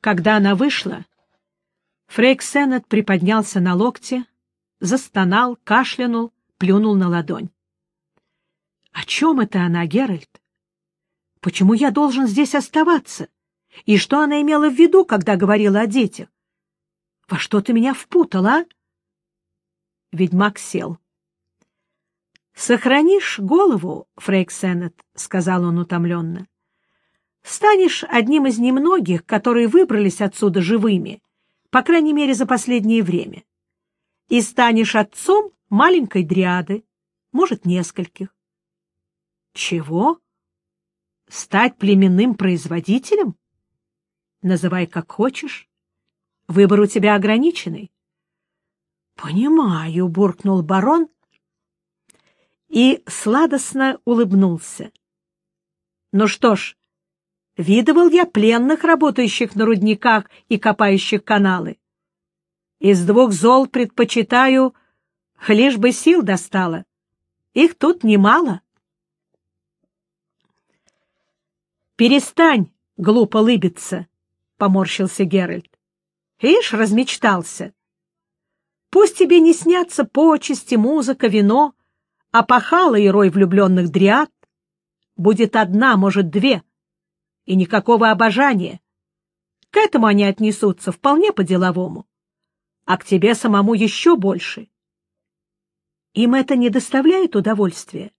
Когда она вышла, Фрейк Сеннет приподнялся на локте, застонал, кашлянул, плюнул на ладонь. — О чем это она, Геральт? Почему я должен здесь оставаться? И что она имела в виду, когда говорила о детях? Во что ты меня впутал, а? Ведьмак сел. — Сохранишь голову, Фрейк Сеннет, — сказал он утомленно. — Станешь одним из немногих, которые выбрались отсюда живыми, по крайней мере, за последнее время. И станешь отцом маленькой дриады, может, нескольких. — Чего? Стать племенным производителем? Называй как хочешь. Выбор у тебя ограниченный. — Понимаю, — буркнул барон и сладостно улыбнулся. — Ну что ж, видывал я пленных, работающих на рудниках и копающих каналы. Из двух зол предпочитаю, лишь бы сил достало. Их тут немало. «Перестань глупо лыбиться», — поморщился Геральт. «Ишь, размечтался. Пусть тебе не снятся почести, музыка, вино, а пахала и рой влюбленных дриад. Будет одна, может, две, и никакого обожания. К этому они отнесутся вполне по-деловому, а к тебе самому еще больше. Им это не доставляет удовольствия.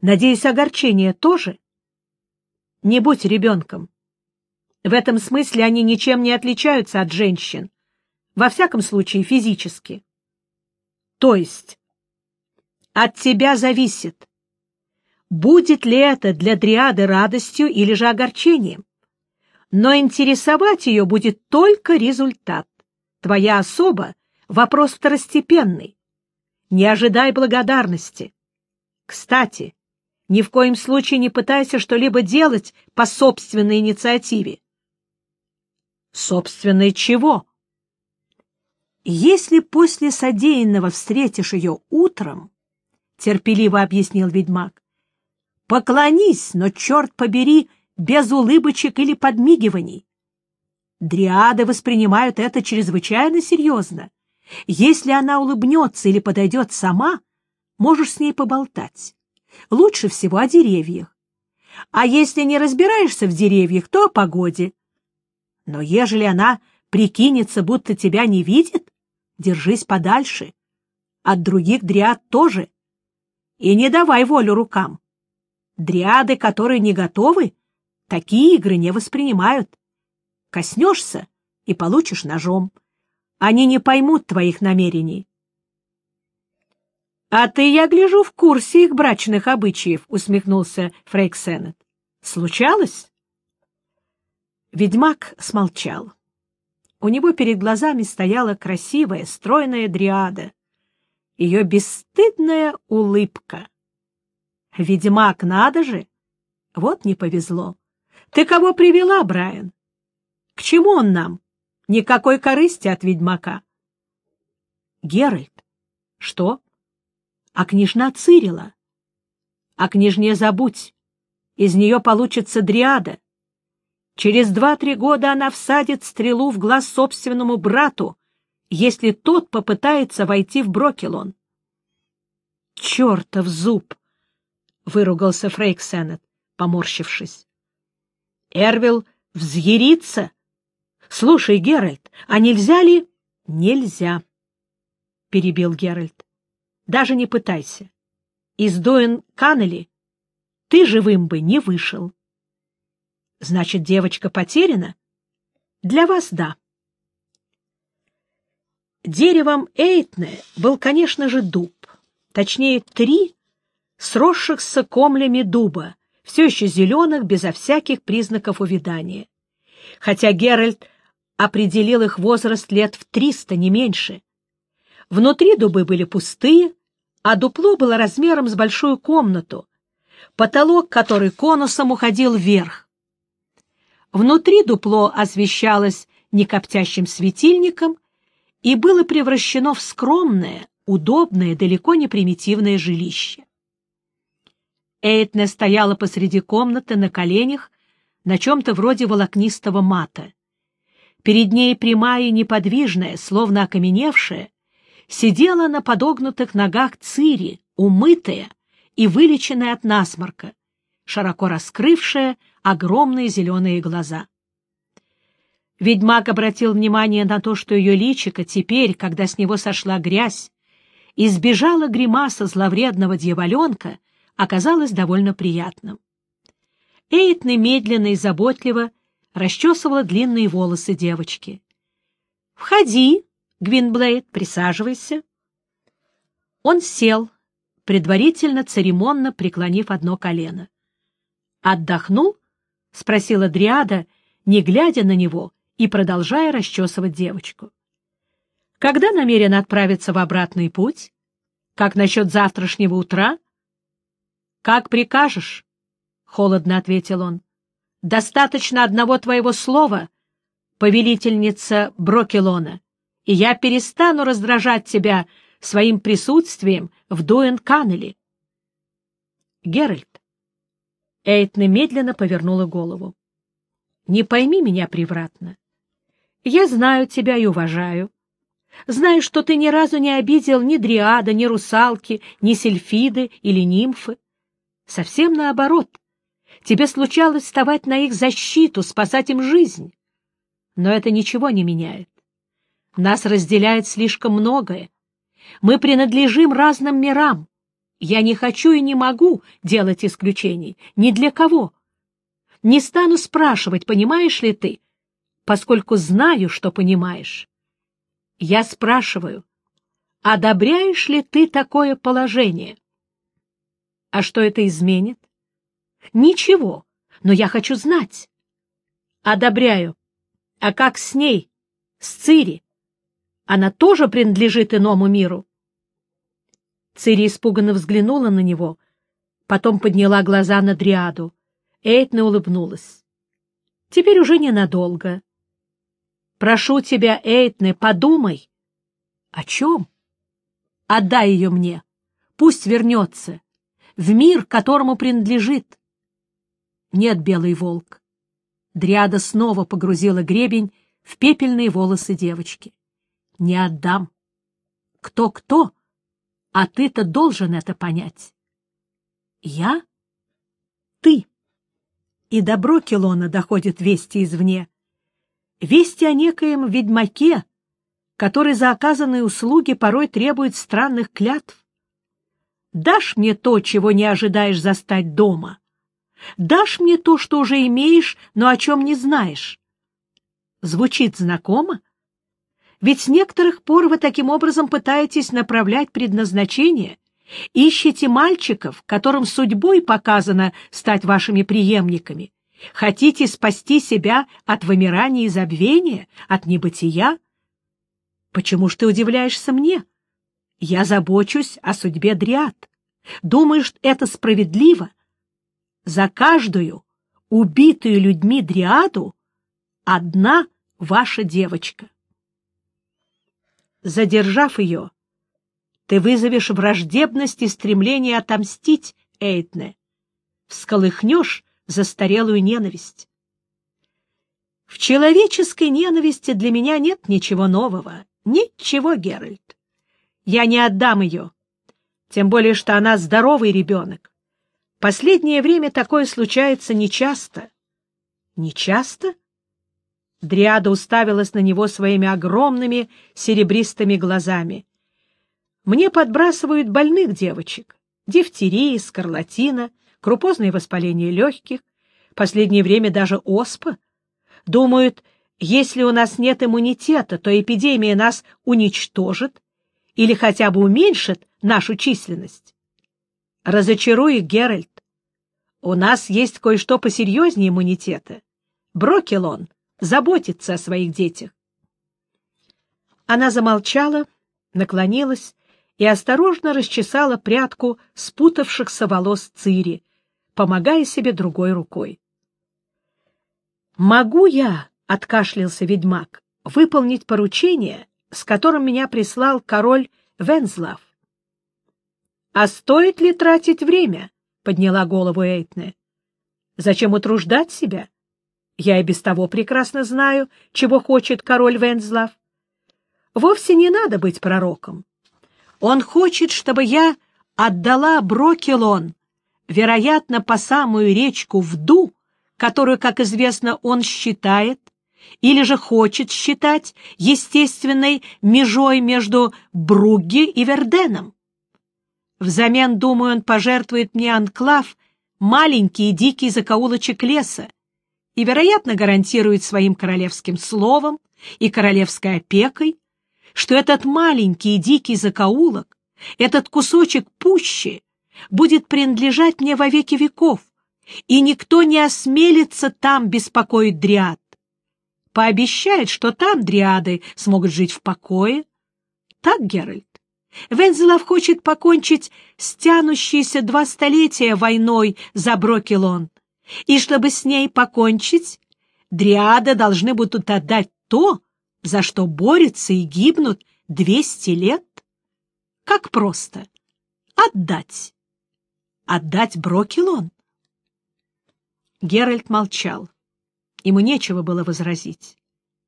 Надеюсь, огорчение тоже. Не будь ребенком. В этом смысле они ничем не отличаются от женщин, во всяком случае физически. То есть от тебя зависит, будет ли это для дриады радостью или же огорчением. Но интересовать ее будет только результат. Твоя особа — вопрос второстепенный. Не ожидай благодарности. Кстати, ни в коем случае не пытайся что-либо делать по собственной инициативе. Собственной чего? Если после содеянного встретишь ее утром, — терпеливо объяснил ведьмак, — поклонись, но, черт побери, без улыбочек или подмигиваний. Дриады воспринимают это чрезвычайно серьезно. Если она улыбнется или подойдет сама, можешь с ней поболтать. Лучше всего о деревьях. А если не разбираешься в деревьях, то о погоде. Но ежели она прикинется, будто тебя не видит, держись подальше. От других дриад тоже. И не давай волю рукам. Дриады, которые не готовы, такие игры не воспринимают. Коснешься и получишь ножом. Они не поймут твоих намерений. — А ты, я гляжу, в курсе их брачных обычаев, — усмехнулся Фрейк Сеннет. — Случалось? Ведьмак смолчал. У него перед глазами стояла красивая, стройная дриада. Ее бесстыдная улыбка. Ведьмак, надо же! Вот не повезло. Ты кого привела, Брайан? К чему он нам? Никакой корысти от ведьмака. Геральт. Что? а княжна Цирила. О княжне забудь, из нее получится дриада. Через два-три года она всадит стрелу в глаз собственному брату, если тот попытается войти в Брокелон. — Чертов зуб! — выругался Фрейк Сеннет, поморщившись. — Эрвил взъярится? Слушай, Геральт, а нельзя ли... — Нельзя, — перебил Геральт. Даже не пытайся. Из Доин Каннели ты живым бы не вышел. Значит, девочка потеряна? Для вас — да. Деревом Эйтне был, конечно же, дуб. Точнее, три сросшихся комлями дуба, все еще зеленых, безо всяких признаков увядания. Хотя Геральт определил их возраст лет в триста, не меньше. Внутри дубы были пустые, а дупло было размером с большую комнату, потолок которой конусом уходил вверх. Внутри дупло освещалось некоптящим светильником и было превращено в скромное, удобное, далеко не примитивное жилище. Эйтне стояла посреди комнаты на коленях на чем-то вроде волокнистого мата. Перед ней прямая и неподвижная, словно окаменевшая, сидела на подогнутых ногах Цири, умытая и вылеченная от насморка, широко раскрывшая огромные зеленые глаза. Ведьмак обратил внимание на то, что ее личико теперь, когда с него сошла грязь, избежала гримаса зловредного дьяволенка, оказалось довольно приятным. Эйтна медленно и заботливо расчесывала длинные волосы девочки. — Входи, Гвинблейд, присаживайся. Он сел, предварительно церемонно преклонив одно колено. «Отдохнул?» — спросила Дриада, не глядя на него и продолжая расчесывать девочку. «Когда намерен отправиться в обратный путь? Как насчет завтрашнего утра?» «Как прикажешь», — холодно ответил он. «Достаточно одного твоего слова, повелительница Брокелона, и я перестану раздражать тебя своим присутствием в Дуэн-Каннеле. Геральт. Эйтна медленно повернула голову. Не пойми меня превратно. Я знаю тебя и уважаю. Знаю, что ты ни разу не обидел ни дриада, ни русалки, ни сельфиды или нимфы. Совсем наоборот. Тебе случалось вставать на их защиту, спасать им жизнь. Но это ничего не меняет. Нас разделяет слишком многое, мы принадлежим разным мирам. Я не хочу и не могу делать исключений. Ни для кого. Не стану спрашивать, понимаешь ли ты, поскольку знаю, что понимаешь. Я спрашиваю, одобряешь ли ты такое положение? А что это изменит? Ничего, но я хочу знать. Одобряю. А как с ней, с Цири? Она тоже принадлежит иному миру. Цири испуганно взглянула на него, потом подняла глаза на Дриаду. Эйтна улыбнулась. — Теперь уже ненадолго. — Прошу тебя, Эйтне, подумай. — О чем? — Отдай ее мне. Пусть вернется. В мир, которому принадлежит. — Нет, белый волк. Дриада снова погрузила гребень в пепельные волосы девочки не отдам. Кто-кто, а ты-то должен это понять. Я? Ты. И добро Келона доходит вести извне. Вести о некоем ведьмаке, который за оказанные услуги порой требует странных клятв. Дашь мне то, чего не ожидаешь застать дома. Дашь мне то, что уже имеешь, но о чем не знаешь. Звучит знакомо? Ведь с некоторых пор вы таким образом пытаетесь направлять предназначение, ищете мальчиков, которым судьбой показано стать вашими преемниками, хотите спасти себя от вымирания и забвения, от небытия. Почему ж ты удивляешься мне? Я забочусь о судьбе Дриад. Думаешь, это справедливо? За каждую убитую людьми Дриаду одна ваша девочка. Задержав ее, ты вызовешь враждебность и стремление отомстить Эйтне, всколыхнешь застарелую ненависть. В человеческой ненависти для меня нет ничего нового, ничего, Геральт. Я не отдам ее, тем более что она здоровый ребенок. Последнее время такое случается нечасто. Нечасто? Дриада уставилась на него своими огромными серебристыми глазами. «Мне подбрасывают больных девочек. Дифтерия, скарлатина, крупозное воспаление легких, последнее время даже оспа. Думают, если у нас нет иммунитета, то эпидемия нас уничтожит или хотя бы уменьшит нашу численность. Разочарую Геральт. У нас есть кое-что посерьезнее иммунитета. Брокелон — заботиться о своих детях. Она замолчала, наклонилась и осторожно расчесала прядку спутавшихся волос Цири, помогая себе другой рукой. «Могу я, — откашлялся ведьмак, — выполнить поручение, с которым меня прислал король Вензлав?» «А стоит ли тратить время?» — подняла голову Эйтне. «Зачем утруждать себя? Я и без того прекрасно знаю, чего хочет король Вензлав. Вовсе не надо быть пророком. Он хочет, чтобы я отдала Брокелон, вероятно, по самую речку Вду, которую, как известно, он считает, или же хочет считать естественной межой между Бругге и Верденом. Взамен, думаю, он пожертвует мне анклав, маленький и дикий закоулочек леса, и, вероятно, гарантирует своим королевским словом и королевской опекой, что этот маленький и дикий закоулок, этот кусочек пущи будет принадлежать мне во веки веков, и никто не осмелится там беспокоить дриад. Пообещает, что там дриады смогут жить в покое. Так, Геральт? Вензелов хочет покончить с тянущейся два столетия войной за Брокелон, и чтобы с ней покончить, дриады должны будут отдать то, за что борются и гибнут двести лет. Как просто. Отдать. Отдать Брокелон. Геральт молчал. Ему нечего было возразить.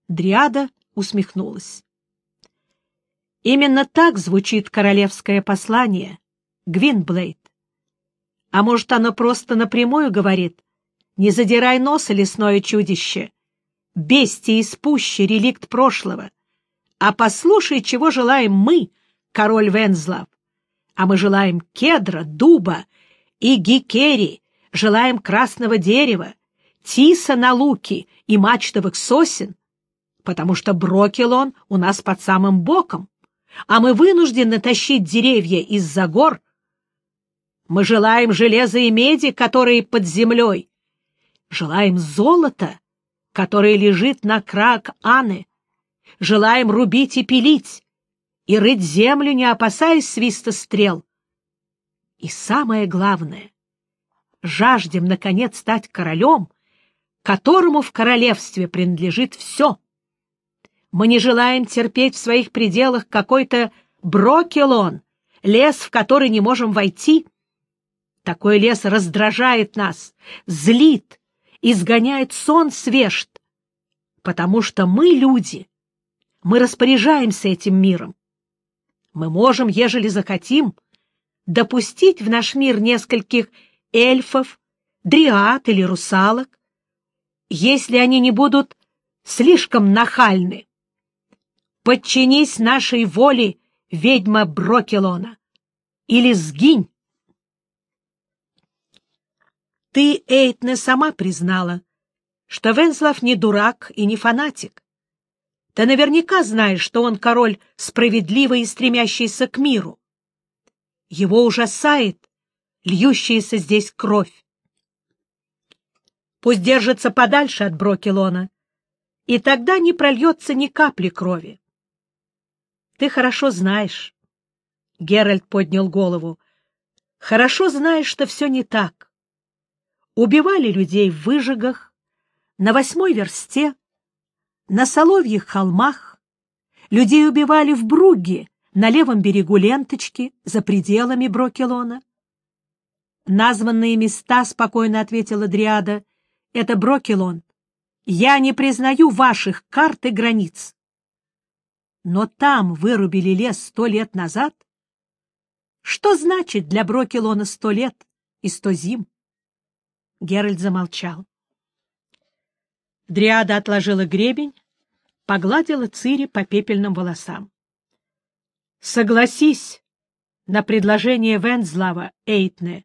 Дриада усмехнулась. Именно так звучит королевское послание, Гвинблейд. А может, оно просто напрямую говорит «Не задирай носа, лесное чудище! Бестия из пущи, реликт прошлого! А послушай, чего желаем мы, король Вензлав! А мы желаем кедра, дуба и гикери, желаем красного дерева, тиса на луки и мачтовых сосен, потому что Брокелон у нас под самым боком, а мы вынуждены тащить деревья из-за гор. Мы желаем железа и меди, которые под землей. Желаем золота, которое лежит на крак Аны. Желаем рубить и пилить, и рыть землю, не опасаясь свиста стрел. И самое главное, жаждем, наконец, стать королем, которому в королевстве принадлежит все — мы не желаем терпеть в своих пределах какой-то брокелон, лес, в который не можем войти. Такой лес раздражает нас, злит, изгоняет сон свежд, потому что мы люди, мы распоряжаемся этим миром. Мы можем, ежели захотим, допустить в наш мир нескольких эльфов, дриад или русалок, если они не будут слишком нахальны. Подчинись нашей воле, ведьма Брокелона, или сгинь. Ты, Эйтне, сама признала, что Венслав не дурак и не фанатик. Ты наверняка знаешь, что он король справедливый и стремящийся к миру. Его ужасает льющаяся здесь кровь. Пусть держится подальше от Брокелона, и тогда не прольется ни капли крови. Ты хорошо знаешь. Геральт поднял голову. Хорошо знаешь, что все не так. Убивали людей в выжигах, на восьмой версте, на Соловьих холмах. Людей убивали в Бруге, на левом берегу ленточки, за пределами Брокелона. Названные места, — спокойно ответила Дриада, — это Брокелон. Я не признаю ваших карт и границ. Но там вырубили лес сто лет назад? Что значит для Брокелона сто лет и сто зим? Геральт замолчал. Дриада отложила гребень, погладила Цири по пепельным волосам. — Согласись на предложение Вензлава, Эйтне.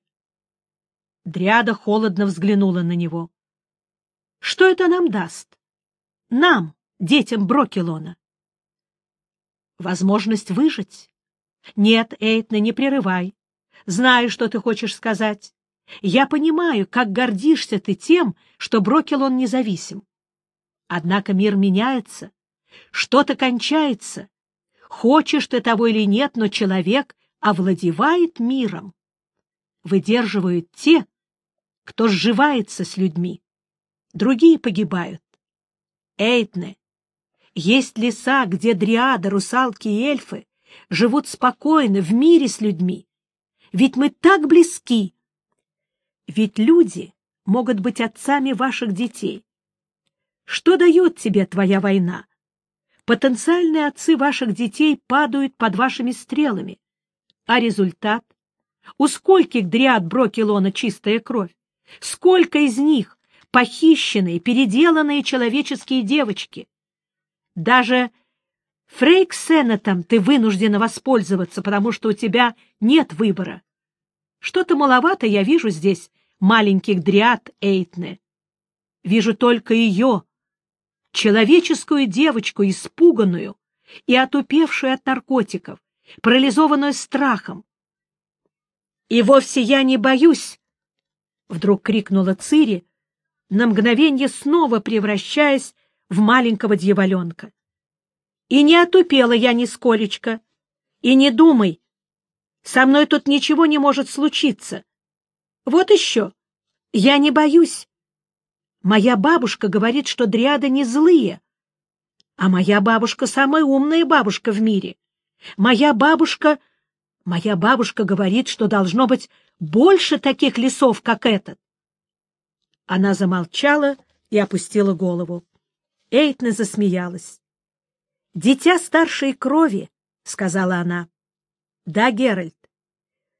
Дриада холодно взглянула на него. — Что это нам даст? Нам, детям Брокелона возможность выжить. Нет, Эйтна, не прерывай. Знаю, что ты хочешь сказать. Я понимаю, как гордишься ты тем, что Брокелон независим. Однако мир меняется, что-то кончается. Хочешь ты того или нет, но человек овладевает миром. Выдерживают те, кто сживается с людьми. Другие погибают. Эйтне, есть леса, где дриады, русалки и эльфы живут спокойно, в мире с людьми. Ведь мы так близки. Ведь люди могут быть отцами ваших детей. Что дает тебе твоя война? Потенциальные отцы ваших детей падают под вашими стрелами. А результат? У скольких дриад Брокелона чистая кровь? Сколько из них похищенные, переделанные человеческие девочки? Даже Фрейксенетом ты вынуждена воспользоваться, потому что у тебя нет выбора. Что-то маловато я вижу здесь маленьких дриад Эйтне. Вижу только ее, человеческую девочку, испуганную и отупевшую от наркотиков, парализованную страхом. «И вовсе я не боюсь!» — вдруг крикнула Цири, на мгновение снова превращаясь в маленького дьяволенка. «И не отупела я нисколечко. И не думай, со мной тут ничего не может случиться. Вот еще, я не боюсь. Моя бабушка говорит, что дриады не злые. А моя бабушка самая умная бабушка в мире. Моя бабушка... Моя бабушка говорит, что должно быть больше таких лесов, как этот. Она замолчала и опустила голову. Эйтна засмеялась. — Дитя старшей крови, — сказала она. — Да, Геральт,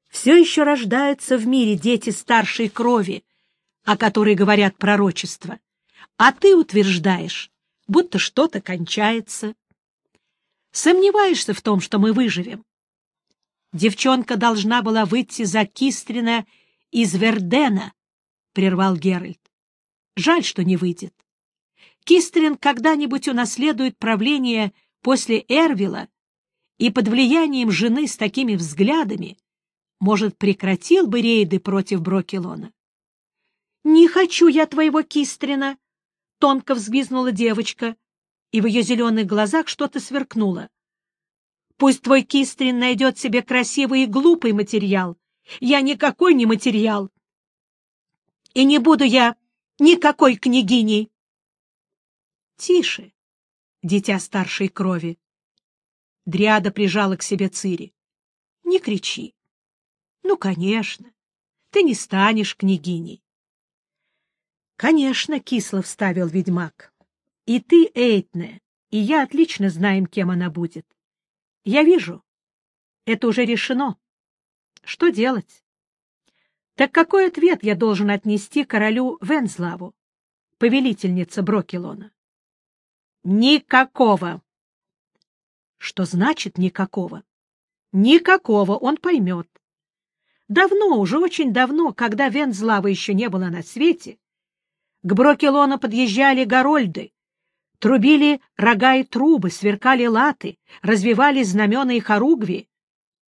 все еще рождаются в мире дети старшей крови, о которой говорят пророчества, а ты утверждаешь, будто что-то кончается. Сомневаешься в том, что мы выживем. Девчонка должна была выйти за Кистрина из Вердена, — прервал Геральт. Жаль, что не выйдет. Кистрин когда-нибудь унаследует правление после Эрвила и под влиянием жены с такими взглядами, может, прекратил бы рейды против Брокелона. — Не хочу я твоего Кистрина! — тонко взвизгнула девочка, и в ее зеленых глазах что-то сверкнуло. — Пусть твой Кистрин найдет себе красивый и глупый материал. Я никакой не материал. И не буду я никакой княгиней. — Тише, дитя старшей крови. Дриада прижала к себе Цири. — Не кричи. — Ну, конечно, ты не станешь княгиней. Конечно, кисло вставил ведьмак. И ты, Эйтне, и я отлично знаем, кем она будет. Я вижу. Это уже решено. Что делать? Так какой ответ я должен отнести королю Венславу, повелительнице Брокелона? Никакого. Что значит никакого? Никакого, он поймет. Давно, уже очень давно, когда Вензлава еще не было на свете, к Брокелону подъезжали горольды, трубили рога и трубы, сверкали латы, развивали знамена и хоругви.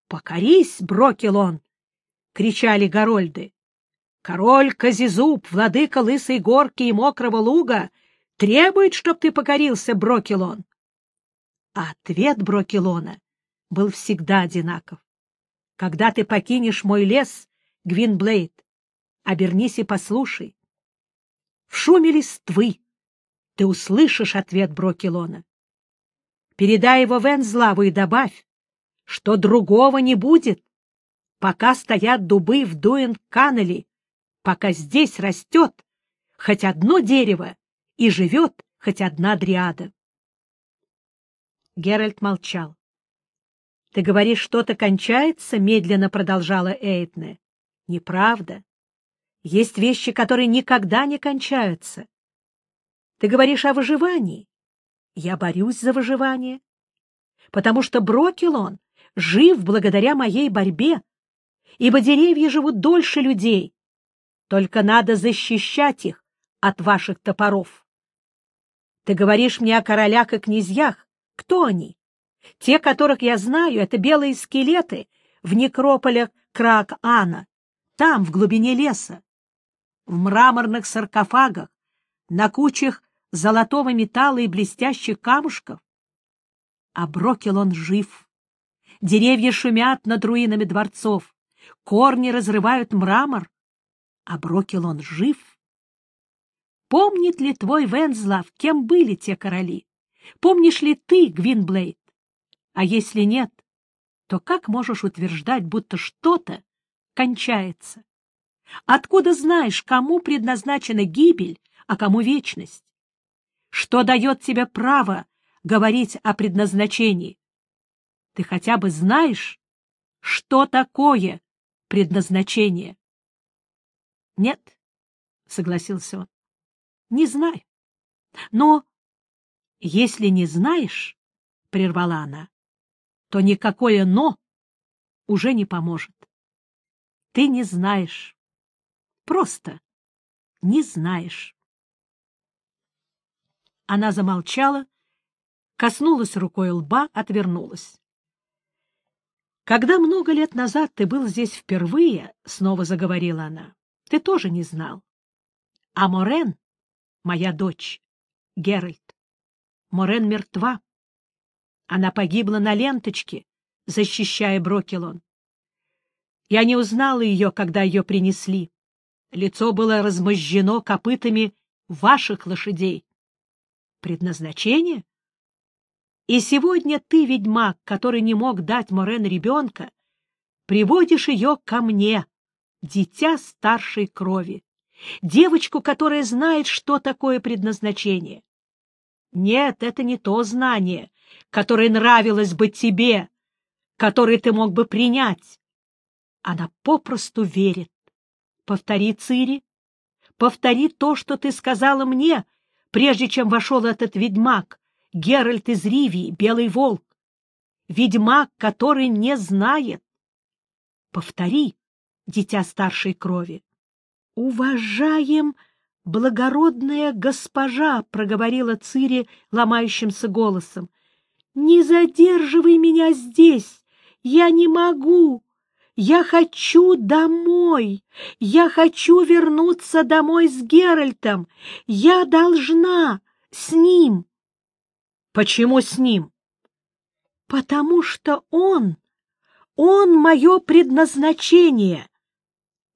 «Покорись, Брокелон!» — кричали горольды. «Король Казизуб, владыка Лысой горки и Мокрого луга, требует, чтоб ты покорился, Брокелон!» А ответ Брокелона был всегда одинаков. «Когда ты покинешь мой лес, Гвинблейд, обернись и послушай, в шуме листвы ты услышишь ответ Брокелона. Передай его Вензлаву и добавь, что другого не будет, пока стоят дубы в Дуэн-Каннеле, пока здесь растет хоть одно дерево и живет хоть одна дриада. Геральт молчал. — Ты говоришь, что-то кончается? — медленно продолжала Эйтне. — Неправда. Есть вещи, которые никогда не кончаются. Ты говоришь о выживании. Я борюсь за выживание. Потому что Брокелон жив благодаря моей борьбе, ибо деревья живут дольше людей. Только надо защищать их от ваших топоров. Ты говоришь мне о королях и князьях. Кто они? Те, которых я знаю, это белые скелеты в некрополях Крак-Ана, там, в глубине леса в мраморных саркофагах, на кучах золотого металла и блестящих камушков. А Брокел он жив. Деревья шумят над руинами дворцов, корни разрывают мрамор, а Брокел он жив. Помнит ли твой Вензлав, кем были те короли? Помнишь ли ты, Гвинблейд? А если нет, то как можешь утверждать, будто что-то кончается? Откуда знаешь, кому предназначена гибель, а кому вечность? Что дает тебе право говорить о предназначении? Ты хотя бы знаешь, что такое предназначение? — Нет, — согласился он, — не знаю. Но если не знаешь, — прервала она, — то никакое «но» уже не поможет. Ты не знаешь. Просто не знаешь. Она замолчала, коснулась рукой лба, отвернулась. «Когда много лет назад ты был здесь впервые, — снова заговорила она, — ты тоже не знал. А Морен, моя дочь, Геральт, Морен мертва. Она погибла на ленточке, защищая Брокелон. Я не узнала ее, когда ее принесли. Лицо было размозжено копытами ваших лошадей. Предназначение? И сегодня ты, ведьмак, который не мог дать Морен ребенка, приводишь ее ко мне, дитя старшей крови, девочку, которая знает, что такое предназначение. Нет, это не то знание, которое нравилось бы тебе, которое ты мог бы принять. Она попросту верит. Повтори, Цири, повтори то, что ты сказала мне, прежде чем вошел этот ведьмак, Геральт из Ривии, Белый Волк. Ведьмак, который не знает. Повтори, дитя старшей крови. Уважаем, благородная госпожа, проговорила Цири ломающимся голосом. Не задерживай меня здесь. Я не могу. Я хочу домой. Я хочу вернуться домой с Геральтом. Я должна с ним. Почему с ним? Потому что он, он мое предназначение.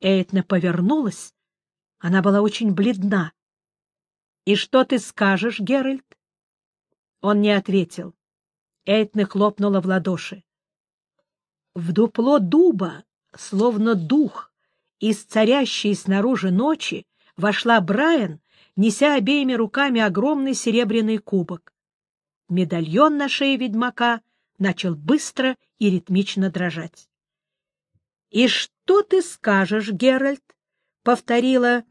Эйтна повернулась. Она была очень бледна. И что ты скажешь, Геральт? Он не ответил. Эйтна хлопнула в ладоши. В дупло дуба, словно дух, из царящей снаружи ночи, вошла Брайан, неся обеими руками огромный серебряный кубок медальон на шее ведьмака начал быстро и ритмично дрожать. — И что ты скажешь, Геральт? — повторила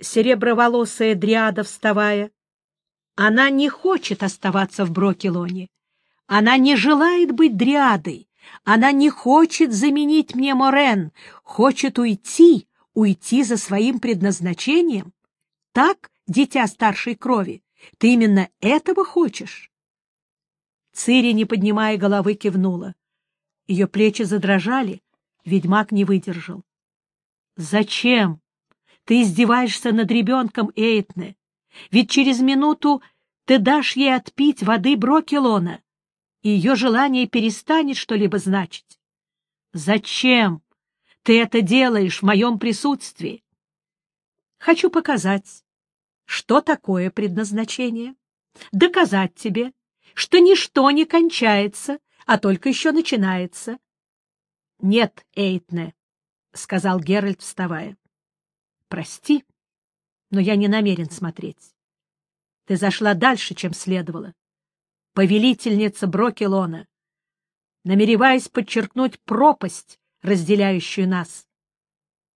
сереброволосая дриада, вставая. — Она не хочет оставаться в Брокелоне. Она не желает быть дриадой. Она не хочет заменить мне Морен, хочет уйти, уйти за своим предназначением. Так, дитя старшей крови, ты именно этого хочешь? Цири, не поднимая головы, кивнула. Ее плечи задрожали, ведьмак не выдержал. — Зачем? Ты издеваешься над ребенком Эйтне. Ведь через минуту ты дашь ей отпить воды Брокелона, и ее желание перестанет что-либо значить. Зачем ты это делаешь в моем присутствии? Хочу показать, что такое предназначение, доказать тебе, что ничто не кончается, а только еще начинается. — Нет, Эйтне, — сказал Геральт, вставая. — Прости, но я не намерен смотреть. Ты зашла дальше, чем следовало. Повелительница Брокелона, намереваясь подчеркнуть пропасть, разделяющую нас.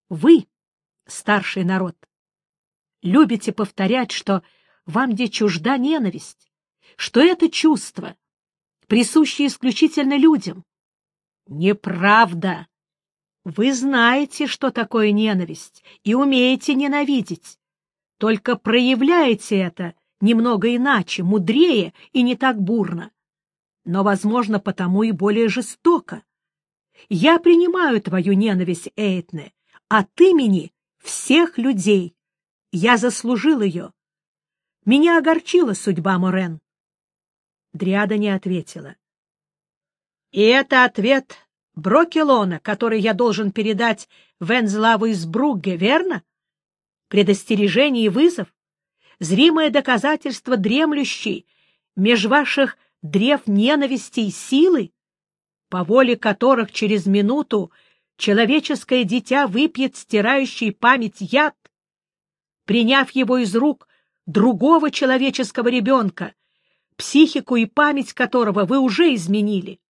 Вы, старший народ, любите повторять, что вам где чужда ненависть, что это чувство присуще исключительно людям. Неправда. Вы знаете, что такое ненависть, и умеете ненавидеть. Только проявляете это немного иначе, мудрее и не так бурно. Но, возможно, потому и более жестоко. Я принимаю твою ненависть, Эйтне, от имени всех людей. Я заслужил ее. Меня огорчила судьба Морен. Дриада не ответила. — И это ответ Брокелона, который я должен передать Вензлаву из Бругге, верно? Предостережение и вызов? Зримое доказательство дремлющей меж ваших древ ненависти и силы, по воле которых через минуту человеческое дитя выпьет стирающий память яд, приняв его из рук другого человеческого ребенка, психику и память которого вы уже изменили.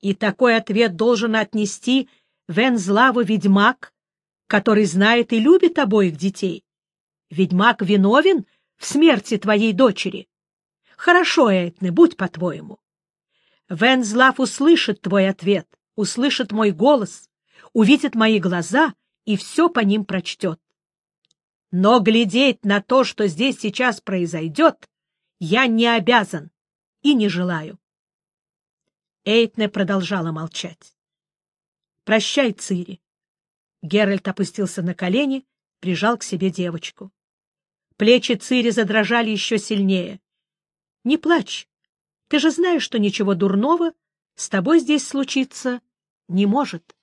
И такой ответ должен отнести Вензлаву ведьмак, который знает и любит обоих детей. Ведьмак виновен в смерти твоей дочери. Хорошо, Эйтне, будь по-твоему. Вензлав услышит твой ответ, услышит мой голос, увидит мои глаза и все по ним прочтет. Но глядеть на то, что здесь сейчас произойдет, я не обязан и не желаю. Эйтне продолжала молчать. — Прощай, Цири. Геральт опустился на колени, прижал к себе девочку. Плечи Цири задрожали еще сильнее. — Не плачь. Ты же знаешь, что ничего дурного с тобой здесь случиться не может.